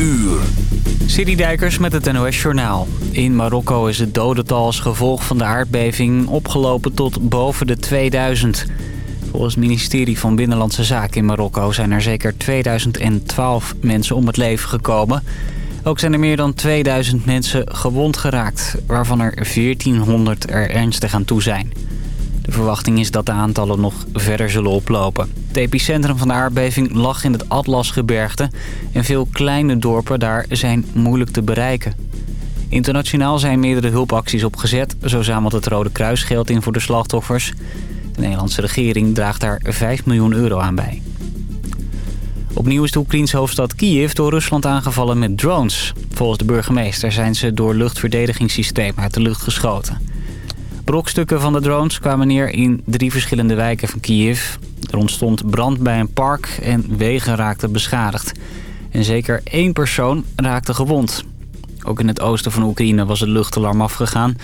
uur. Dijkers met het NOS Journaal. In Marokko is het dodental als gevolg van de aardbeving opgelopen tot boven de 2000. Volgens het ministerie van Binnenlandse Zaken in Marokko zijn er zeker 2012 mensen om het leven gekomen. Ook zijn er meer dan 2000 mensen gewond geraakt, waarvan er 1400 er ernstig aan toe zijn. De verwachting is dat de aantallen nog verder zullen oplopen. Het epicentrum van de aardbeving lag in het Atlasgebergte... en veel kleine dorpen daar zijn moeilijk te bereiken. Internationaal zijn meerdere hulpacties opgezet. Zo zamelt het Rode Kruis geld in voor de slachtoffers. De Nederlandse regering draagt daar 5 miljoen euro aan bij. Opnieuw is de Oekraïnse hoofdstad Kiev door Rusland aangevallen met drones. Volgens de burgemeester zijn ze door luchtverdedigingssystemen uit de lucht geschoten. Brokstukken van de drones kwamen neer in drie verschillende wijken van Kiev. Er ontstond brand bij een park en wegen raakten beschadigd. En zeker één persoon raakte gewond. Ook in het oosten van Oekraïne was het luchtalarm afgegaan.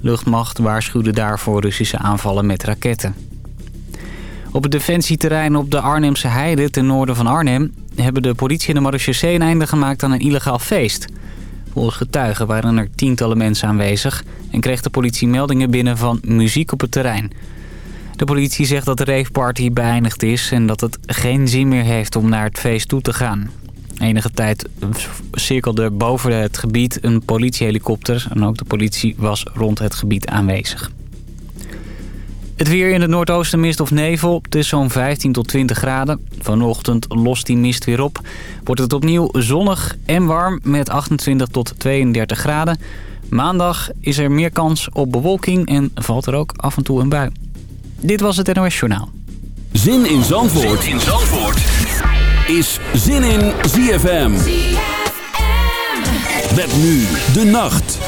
Luchtmacht waarschuwde daarvoor Russische aanvallen met raketten. Op het defensieterrein op de Arnhemse Heide ten noorden van Arnhem... hebben de politie en de marechaussee een einde gemaakt aan een illegaal feest. Volgens getuigen waren er tientallen mensen aanwezig... en kreeg de politie meldingen binnen van muziek op het terrein. De politie zegt dat de raveparty beëindigd is... en dat het geen zin meer heeft om naar het feest toe te gaan. Enige tijd cirkelde boven het gebied een politiehelikopter... en ook de politie was rond het gebied aanwezig. Het weer in het noordoosten mist of nevel. Het is zo'n 15 tot 20 graden. Vanochtend lost die mist weer op. Wordt het opnieuw zonnig en warm met 28 tot 32 graden. Maandag is er meer kans op bewolking en valt er ook af en toe een bui. Dit was het NOS Journaal. Zin in Zandvoort, zin in Zandvoort. is Zin in ZFM. ZFM. Met nu de nacht.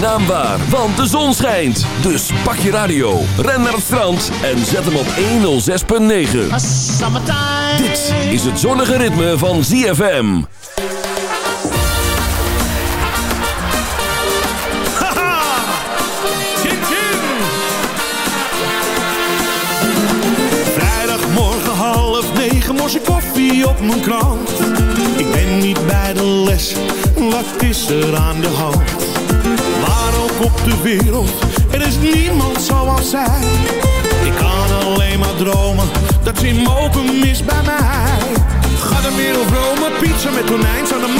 Naam waar, want de zon schijnt. Dus pak je radio, ren naar het strand en zet hem op 106.9. Dit is het zonnige ritme van ZFM. Vrijdagmorgen half negen, morse koffie op mijn krant. Ik ben niet bij de les, wat is er aan de hand? Op de wereld, er is niemand zoals zij. Ik kan alleen maar dromen, dat ze mogen mis bij mij. Ga de wereld Rome, pizza met tonijn, zou de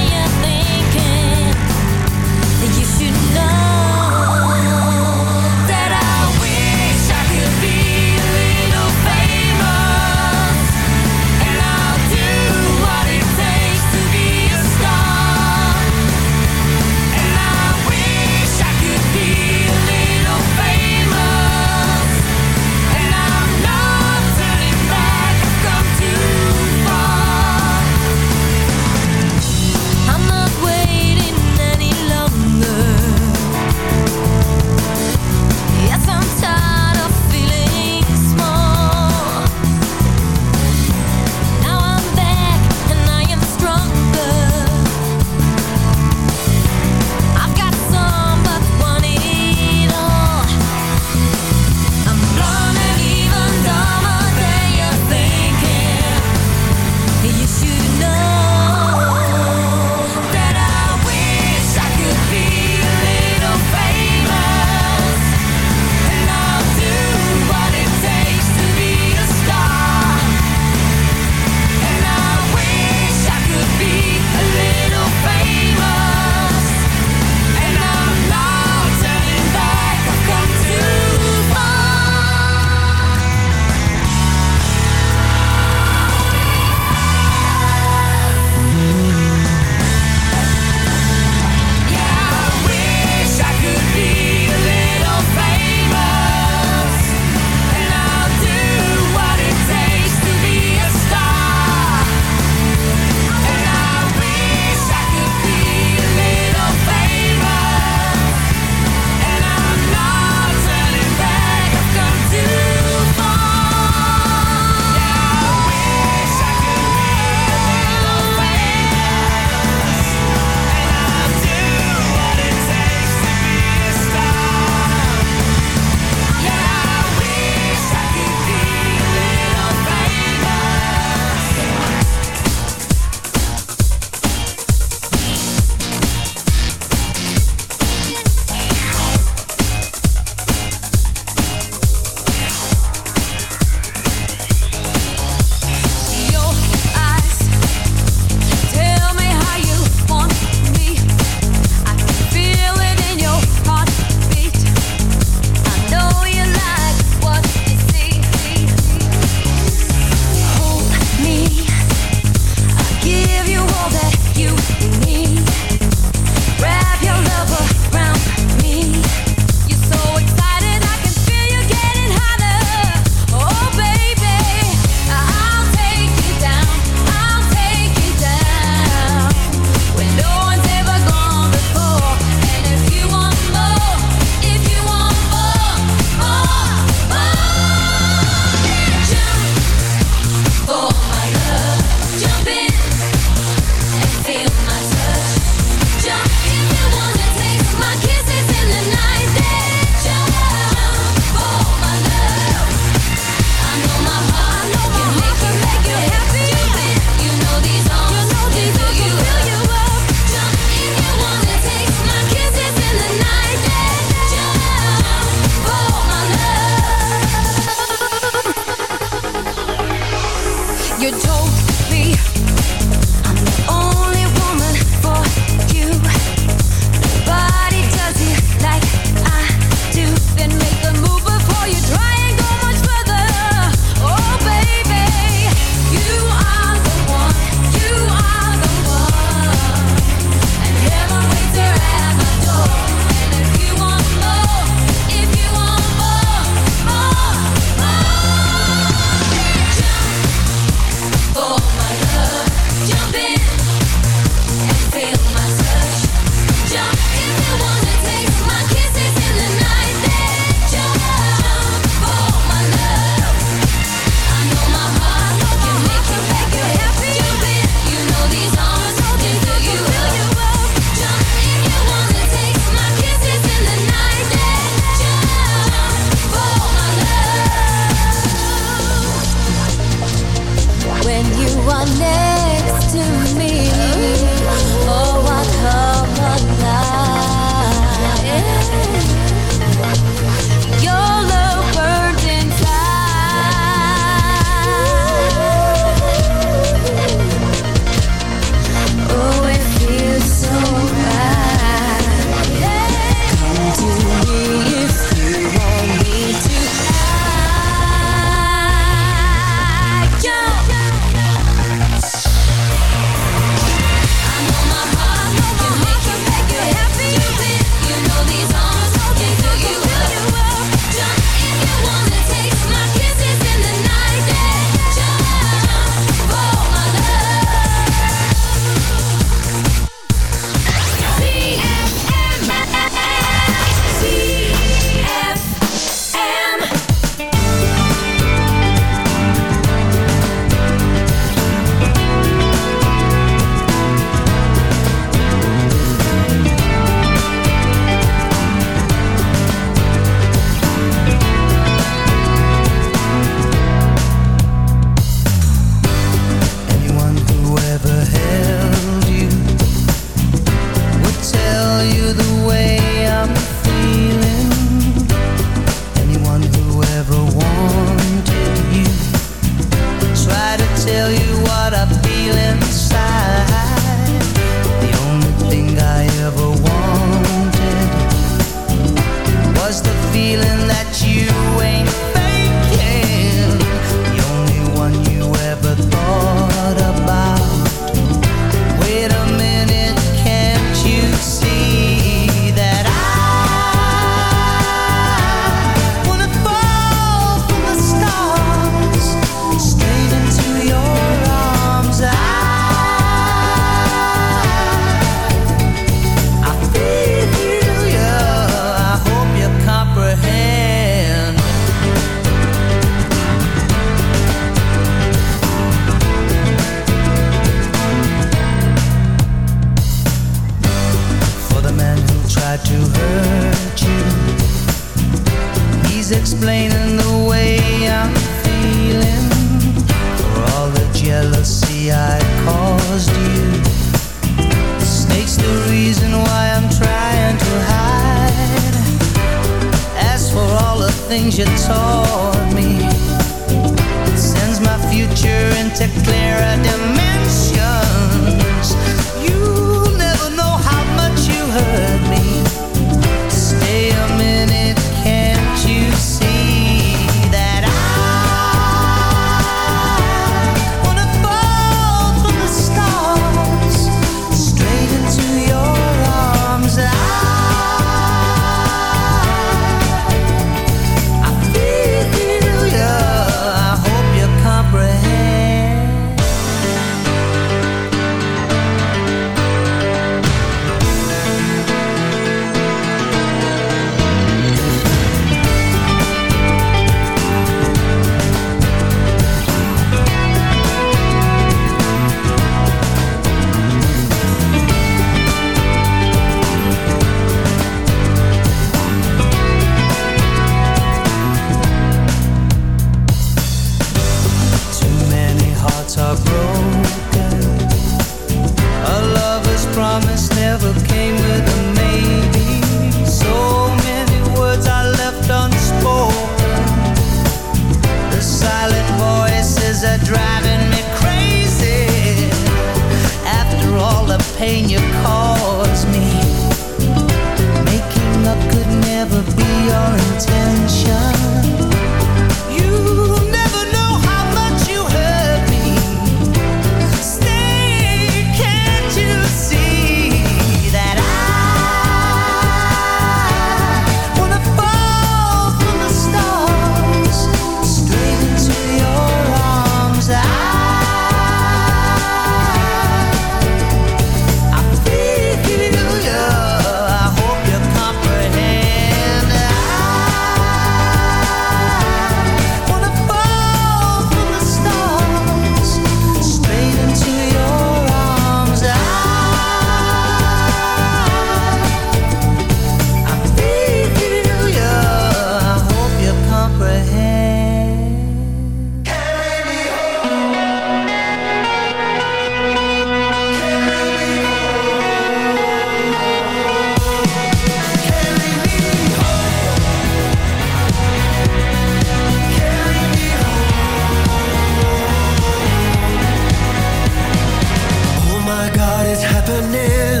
it's happening.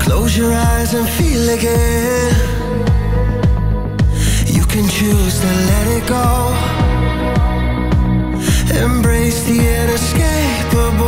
Close your eyes and feel again. You can choose to let it go. Embrace the inescapable.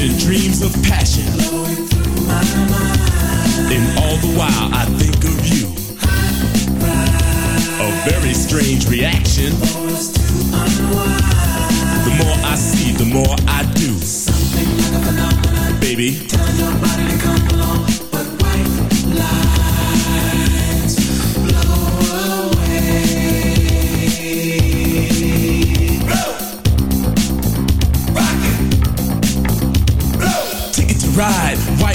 vision, dreams of passion. And all the while I think of you. A very strange reaction. The more I see, the more I do. Something like a phenomenon. Baby. Tell your body to come along, but white lies.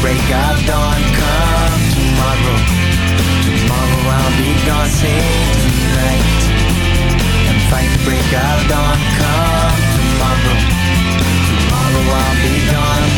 break of dawn Come tomorrow. Tomorrow I'll be Save tonight And fight break of dawn Come tomorrow. Tomorrow I'll be gone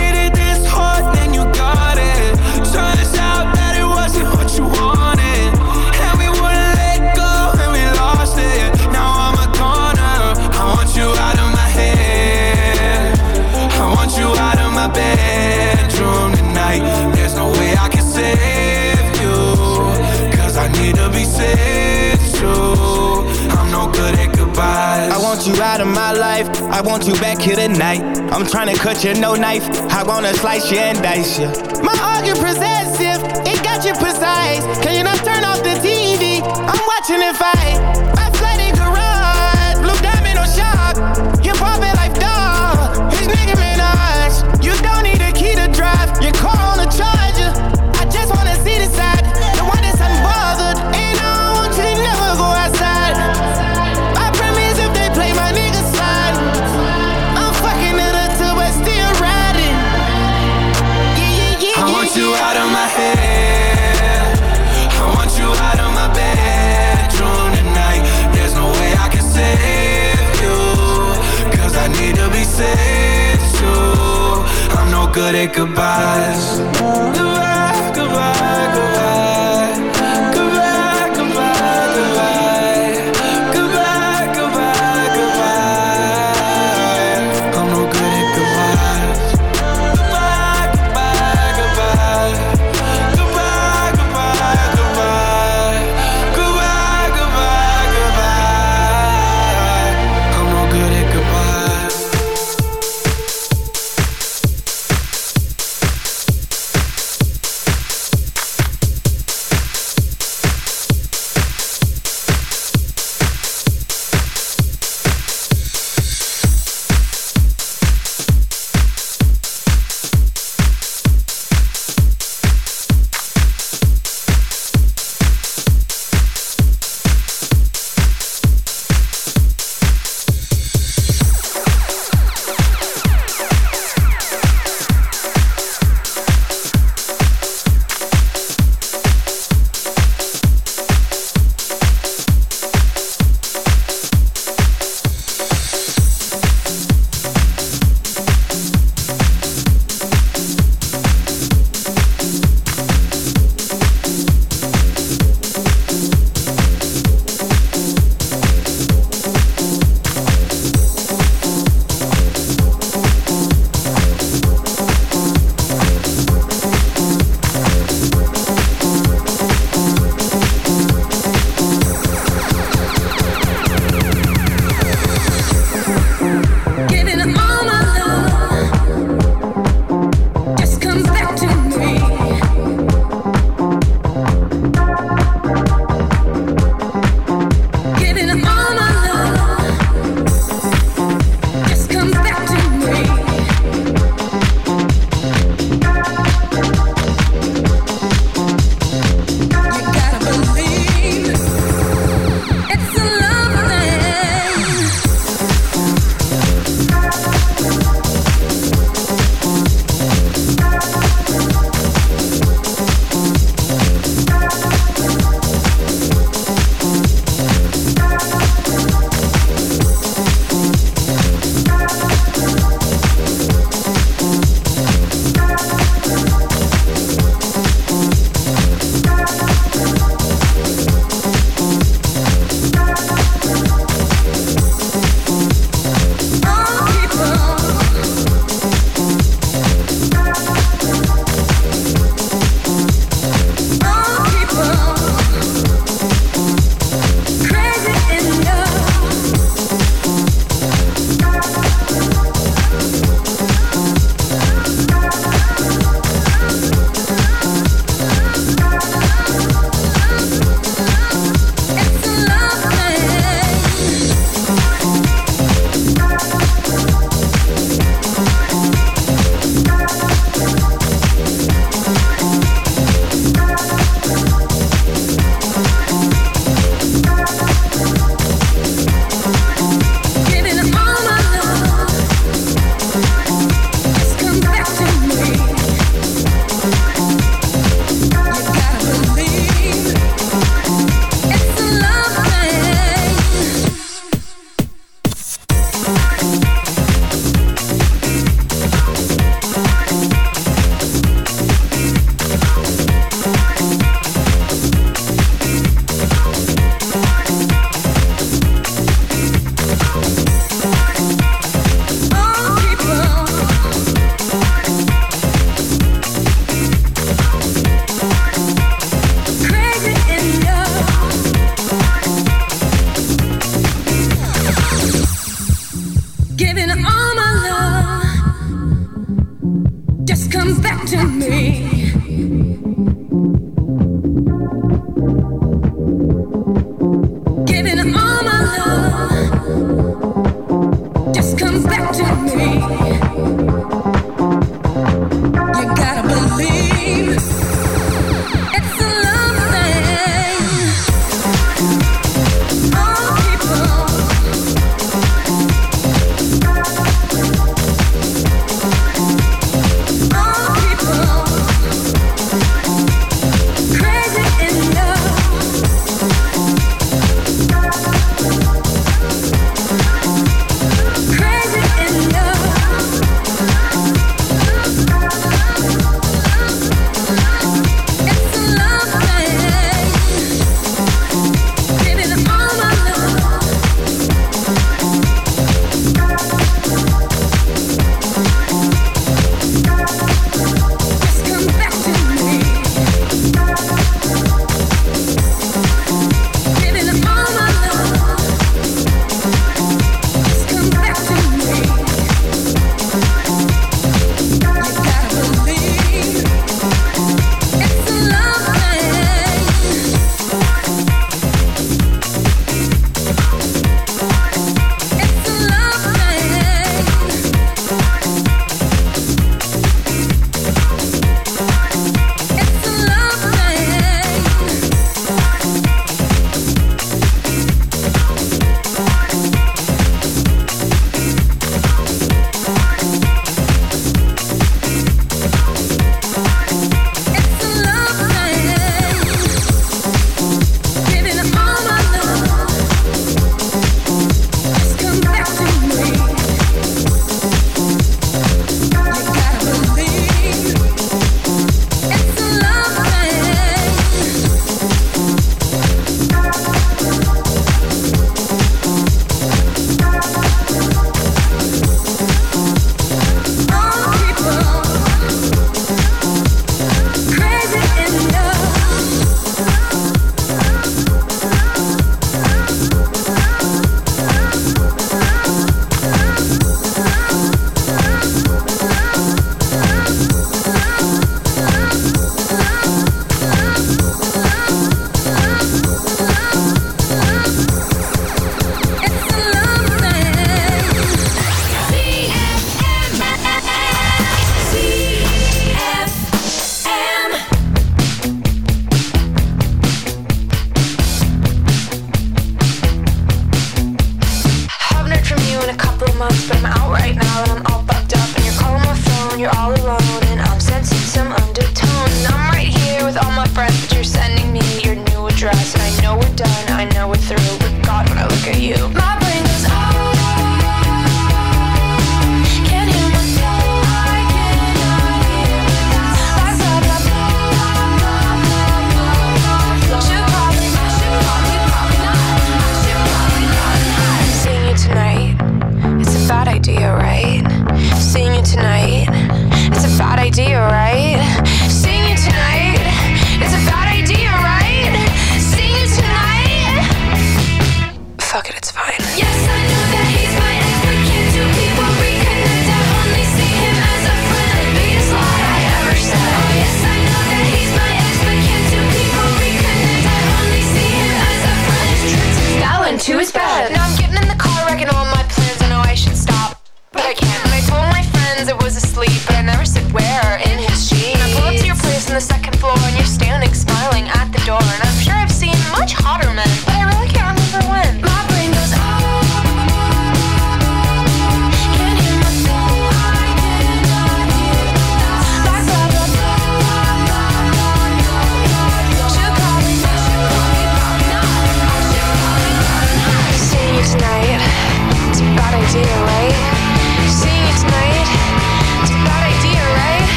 I want you back here tonight. I'm trying to cut you, no knife. I wanna slice you and dice you. My argument possessive, it got you precise. Can you not turn off the TV? I'm watching it fight. I flooded garage, blue diamond shock. You pop it like dog. His nigga. You don't need a key to drive. Your car on a charger. Good at goodbyes.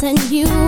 No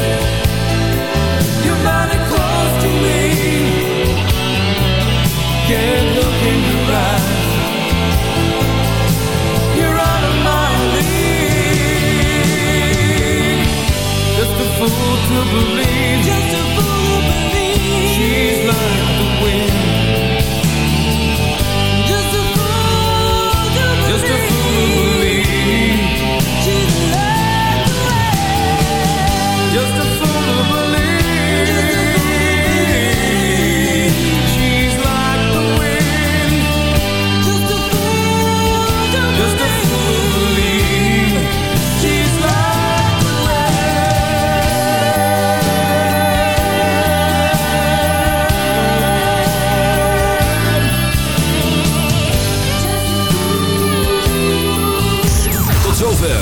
to believe.